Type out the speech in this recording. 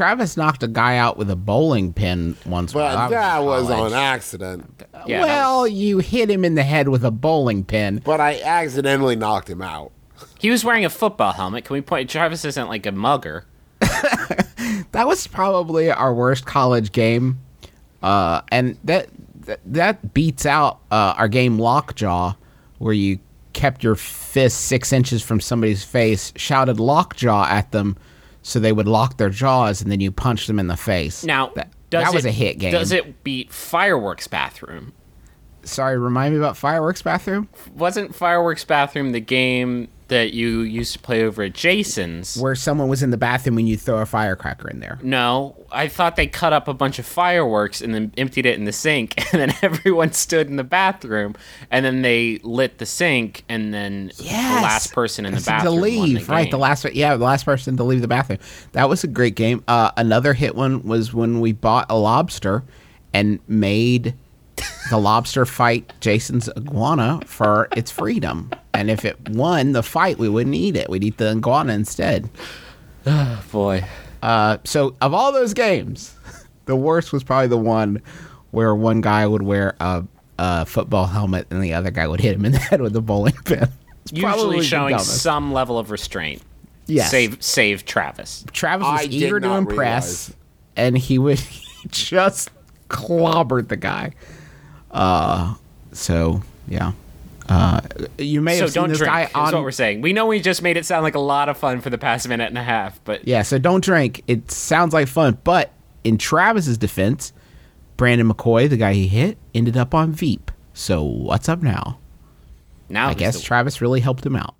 Travis knocked a guy out with a bowling pin once. But while that in was on accident. Yeah, that well, you hit him in the head with a bowling pin. But I accidentally knocked him out. He was wearing a football helmet. Can we point? Travis isn't like a mugger. That was probably our worst college game, uh, and that that, that beats out uh, our game Lockjaw, where you kept your fist six inches from somebody's face, shouted Lockjaw at them, so they would lock their jaws, and then you punch them in the face. Now, that, does that was it- a hit game. Does it beat Fireworks Bathroom? Sorry, remind me about fireworks bathroom. Wasn't Fireworks Bathroom the game that you used to play over at Jason's? where someone was in the bathroom when you throw a firecracker in there. No, I thought they cut up a bunch of fireworks and then emptied it in the sink, and then everyone stood in the bathroom, and then they lit the sink, and then the last person in the To bathroom won leave, the right? The last, yeah, the last person to leave the bathroom. That was a great game. Uh, another hit one was when we bought a lobster and made the lobster fight Jason's iguana for its freedom. And if it won the fight, we wouldn't eat it. We'd eat the iguana instead. boy. Uh, so of all those games, the worst was probably the one where one guy would wear a, a football helmet and the other guy would hit him in the head with a bowling pin. It's probably Usually showing some level of restraint. Yes. Save save Travis. Travis was I eager to impress, realize. and he would just clobbered the guy. Uh, so yeah. Uh, you may So have seen don't this drink. guy on. what we're saying. We know we just made it sound like a lot of fun for the past minute and a half, but yeah, so don't drink. It sounds like fun, but in Travis's defense, Brandon McCoy, the guy he hit, ended up on Veep. So what's up now? now I guess the- Travis really helped him out.